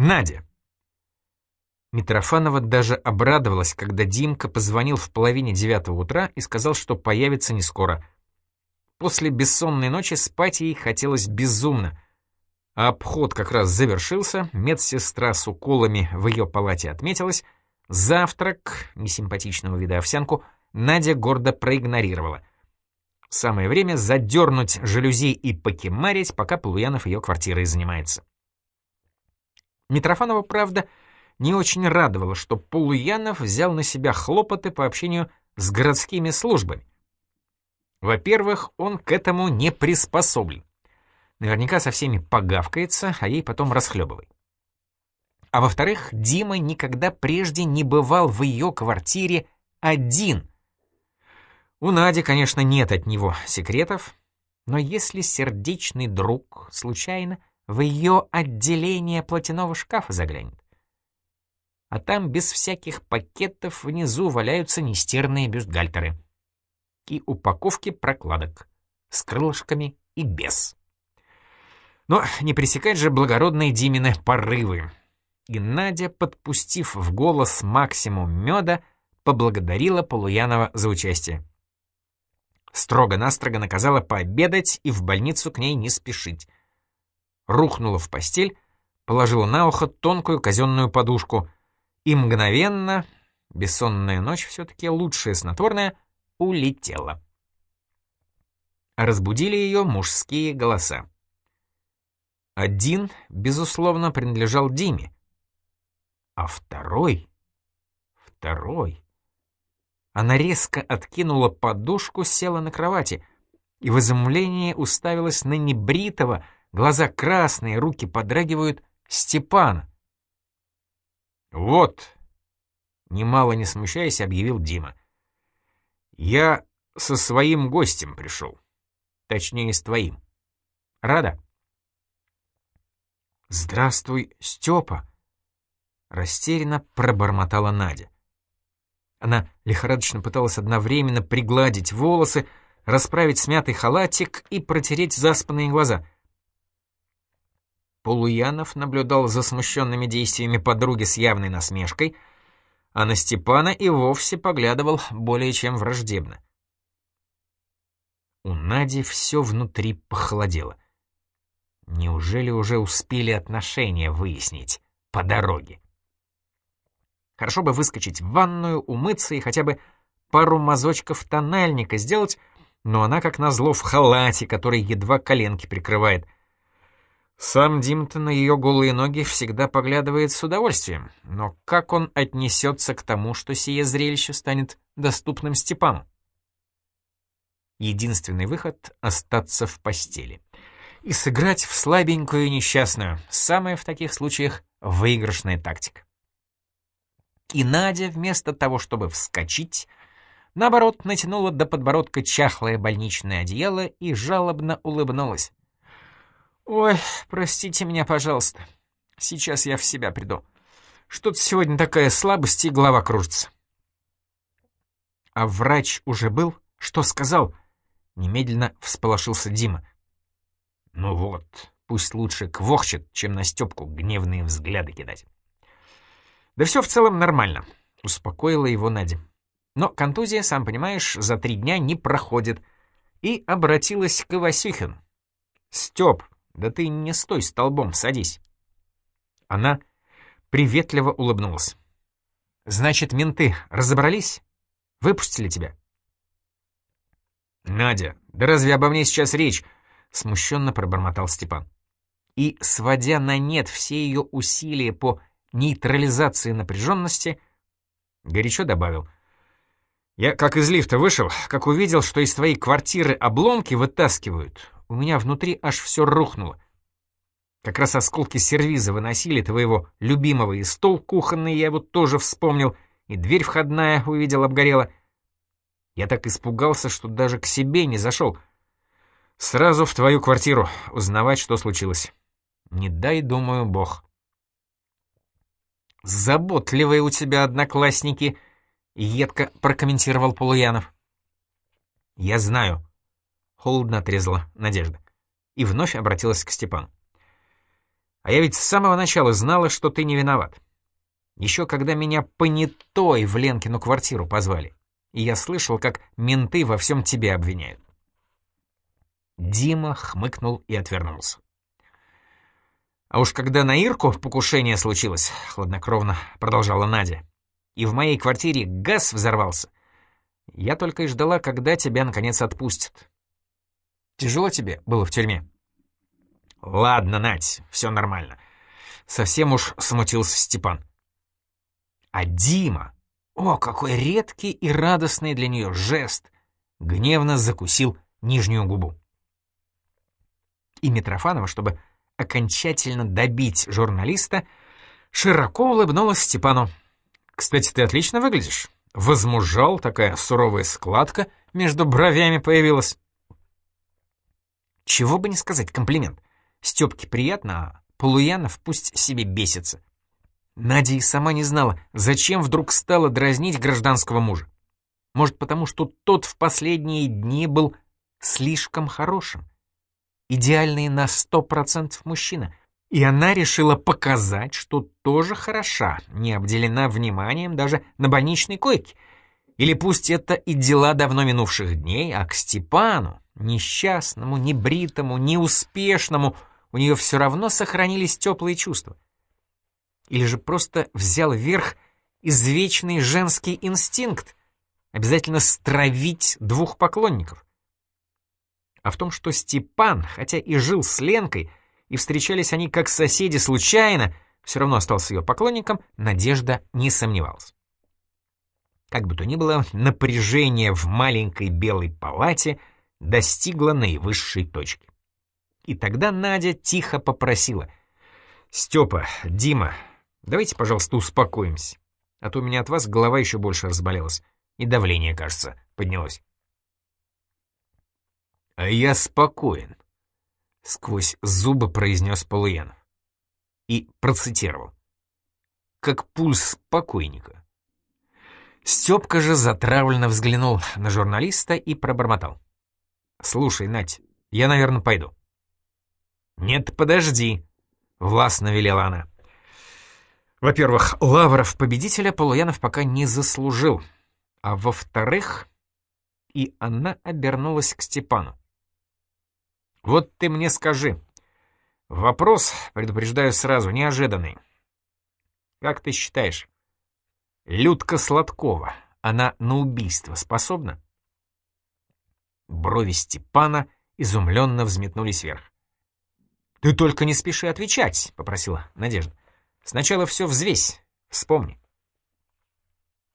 Надя. Митрофанова даже обрадовалась, когда Димка позвонил в половине девятого утра и сказал, что появится не скоро. После бессонной ночи спать ей хотелось безумно. А обход как раз завершился, медсестра с уколами в ее палате отметилась, завтрак, несимпатичного вида овсянку, Надя гордо проигнорировала. Самое время задернуть жалюзи и покемарить, пока Полуянов ее квартирой занимается. Митрофанова, правда, не очень радовало, что Полуянов взял на себя хлопоты по общению с городскими службами. Во-первых, он к этому не приспособлен. Наверняка со всеми погавкается, а ей потом расхлебывай. А во-вторых, Дима никогда прежде не бывал в ее квартире один. У Нади, конечно, нет от него секретов, но если сердечный друг случайно в ее отделение платяного шкафа заглянет. А там без всяких пакетов внизу валяются нестерные бюстгальтеры. И упаковки прокладок с крылышками и без. Но не пресекать же благородные Димины порывы. И Надя, подпустив в голос максимум меда, поблагодарила Полуянова за участие. Строго-настрого наказала пообедать и в больницу к ней не спешить рухнула в постель, положила на ухо тонкую казенную подушку и мгновенно, бессонная ночь все-таки лучшее снотворное, улетела. Разбудили ее мужские голоса. Один, безусловно, принадлежал Диме, а второй... Второй... Она резко откинула подушку, села на кровати и в изумлении уставилась на небритого, глаза красные, руки подрагивают. Степан. «Вот», — немало не смущаясь, объявил Дима. «Я со своим гостем пришел. Точнее, с твоим. Рада?» «Здравствуй, Степа!» — растерянно пробормотала Надя. Она лихорадочно пыталась одновременно пригладить волосы, расправить смятый халатик и протереть заспанные глаза — Полуянов наблюдал за смущенными действиями подруги с явной насмешкой, а на Степана и вовсе поглядывал более чем враждебно. У Нади все внутри похолодело. Неужели уже успели отношения выяснить по дороге? Хорошо бы выскочить в ванную, умыться и хотя бы пару мазочков тональника сделать, но она как назло в халате, который едва коленки прикрывает — сам Димта на ее голые ноги всегда поглядывает с удовольствием, но как он отнесется к тому, что сие зрелище станет доступным Степану? Единственный выход — остаться в постели. И сыграть в слабенькую и несчастную, самая в таких случаях выигрышная тактика. И Надя, вместо того, чтобы вскочить, наоборот, натянула до подбородка чахлое больничное одеяло и жалобно улыбнулась. «Ой, простите меня, пожалуйста. Сейчас я в себя приду. Что-то сегодня такая слабость и голова кружится». «А врач уже был? Что сказал?» Немедленно всполошился Дима. «Ну вот, пусть лучше квохчет, чем на Степку гневные взгляды кидать». «Да все в целом нормально», — успокоила его Надя. Но контузия, сам понимаешь, за три дня не проходит. И обратилась к Васюхину. «Степ, да ты не стой столбом, садись. Она приветливо улыбнулась. Значит, менты разобрались? Выпустили тебя? Надя, да разве обо мне сейчас речь? Смущенно пробормотал Степан. И, сводя на нет все ее усилия по нейтрализации напряженности, горячо добавил. Я как из лифта вышел, как увидел, что из твоей квартиры обломки вытаскивают, у меня внутри аж все рухнуло. Как раз осколки сервиза выносили твоего любимого, и стол кухонный я его тоже вспомнил, и дверь входная увидел обгорела. Я так испугался, что даже к себе не зашел. Сразу в твою квартиру узнавать, что случилось. Не дай, думаю, бог. «Заботливые у тебя одноклассники», — едко прокомментировал Полуянов. «Я знаю», Холодно отрезала Надежда. И вновь обратилась к Степану. А я ведь с самого начала знала, что ты не виноват. Еще когда меня понятой в Ленкину квартиру позвали. И я слышал, как менты во всем тебе обвиняют. Дима хмыкнул и отвернулся. А уж когда на Ирку покушение случилось, хладнокровно продолжала Надя, и в моей квартире газ взорвался, я только и ждала, когда тебя наконец отпустят. Тяжело тебе было в тюрьме? Ладно, Надь, все нормально. Совсем уж смутился Степан. А Дима, о, какой редкий и радостный для нее жест, гневно закусил нижнюю губу. И Митрофанова, чтобы окончательно добить журналиста, широко улыбнулась Степану. «Кстати, ты отлично выглядишь. Возмужал, такая суровая складка между бровями появилась». Чего бы не сказать, комплимент. Стёпке приятно, а Полуянов пусть себе бесится. Надя и сама не знала, зачем вдруг стала дразнить гражданского мужа. Может, потому что тот в последние дни был слишком хорошим идеальный на сто процентов мужчина, и она решила показать, что тоже хороша, не обделена вниманием даже на больничной койке. Или пусть это и дела давно минувших дней, а к Степану, несчастному, небритому, неуспешному, у нее все равно сохранились теплые чувства. Или же просто взял верх извечный женский инстинкт, обязательно стравить двух поклонников а в том, что Степан, хотя и жил с Ленкой, и встречались они как соседи случайно, все равно остался ее поклонником, Надежда не сомневалась. Как бы то ни было, напряжение в маленькой белой палате достигло наивысшей точки. И тогда Надя тихо попросила. «Степа, Дима, давайте, пожалуйста, успокоимся, а то у меня от вас голова еще больше разболелась, и давление, кажется, поднялось». «А я спокоен», — сквозь зубы произнес Полуянов. И процитировал. «Как пульс покойника». Степка же затравленно взглянул на журналиста и пробормотал. «Слушай, Надь, я, наверное, пойду». «Нет, подожди», — властно велела она. Во-первых, лавров победителя Полуянов пока не заслужил. А во-вторых, и она обернулась к Степану. Вот ты мне скажи. Вопрос, предупреждаю сразу, неожиданный. Как ты считаешь, Людка Сладкова, она на убийство способна? Брови Степана изумленно взметнулись вверх. «Ты только не спеши отвечать», — попросила Надежда. «Сначала все взвесь, вспомни».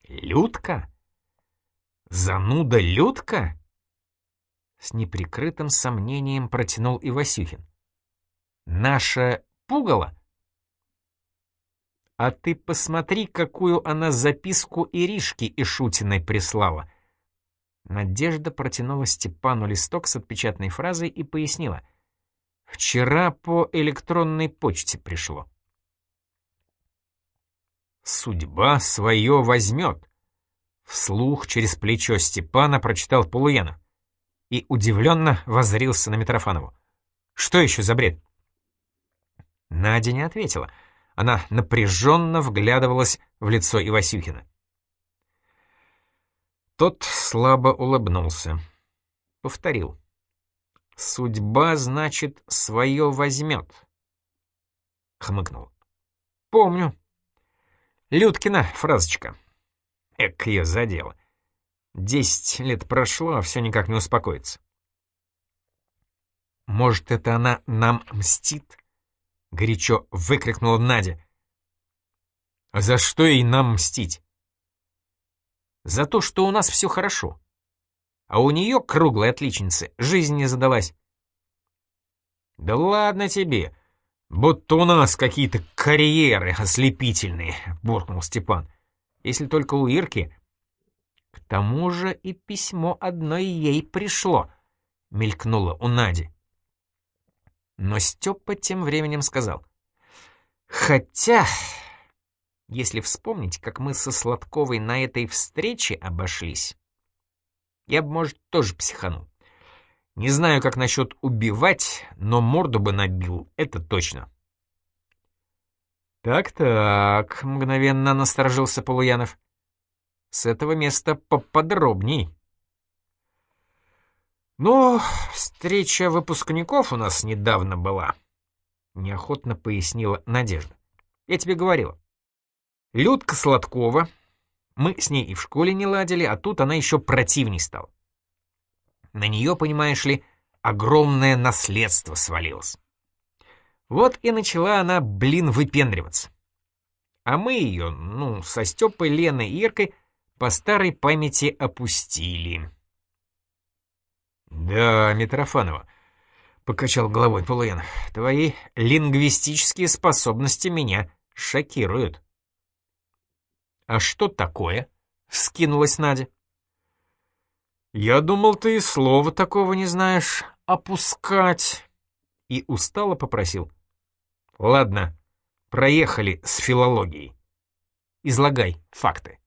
«Людка? Зануда Людка?» С неприкрытым сомнением протянул Ивасюхин. «Наша пугало?» «А ты посмотри, какую она записку Иришке Шутиной прислала!» Надежда протянула Степану листок с отпечатанной фразой и пояснила. «Вчера по электронной почте пришло». «Судьба свое возьмет», — вслух через плечо Степана прочитал Полуянов и удивленно воззрился на Митрофанову. «Что еще за бред?» Надя не ответила. Она напряженно вглядывалась в лицо Ивасюхина. Тот слабо улыбнулся. Повторил. «Судьба, значит, свое возьмет». Хмыкнул. «Помню. Людкина фразочка. Эк, ее задело. Десять лет прошло, а все никак не успокоится. «Может, это она нам мстит?» — горячо выкрикнула Надя. «А за что ей нам мстить?» «За то, что у нас все хорошо. А у нее, круглой отличницы, жизнь не задалась». «Да ладно тебе, будто у нас какие-то карьеры ослепительные», — буркнул Степан. «Если только у Ирки к тому же и письмо одной ей пришло, мелькнуло у Нади. Но Степа тем временем сказал. Хотя, если вспомнить, как мы со Сладковой на этой встрече обошлись, я бы, может, тоже психанул. Не знаю, как насчет убивать, но морду бы набил, это точно. «Так-так», — мгновенно насторожился Полуянов. «С этого места поподробней». «Ну, встреча выпускников у нас недавно была», — неохотно пояснила Надежда. «Я тебе говорила. Людка Сладкова, мы с ней и в школе не ладили, а тут она еще противней стала. На нее, понимаешь ли, огромное наследство свалилось. Вот и начала она, блин, выпендриваться. А мы ее, ну, со Степой, Леной и Иркой по старой памяти опустили. «Да, Митрофанова», — покачал головой Полуянов, — «твои лингвистические способности меня шокируют». «А что такое?» — вскинулась Надя. «Я думал, ты и слова такого не знаешь. Опускать!» И устало попросил. «Ладно, проехали с филологией. Излагай факты».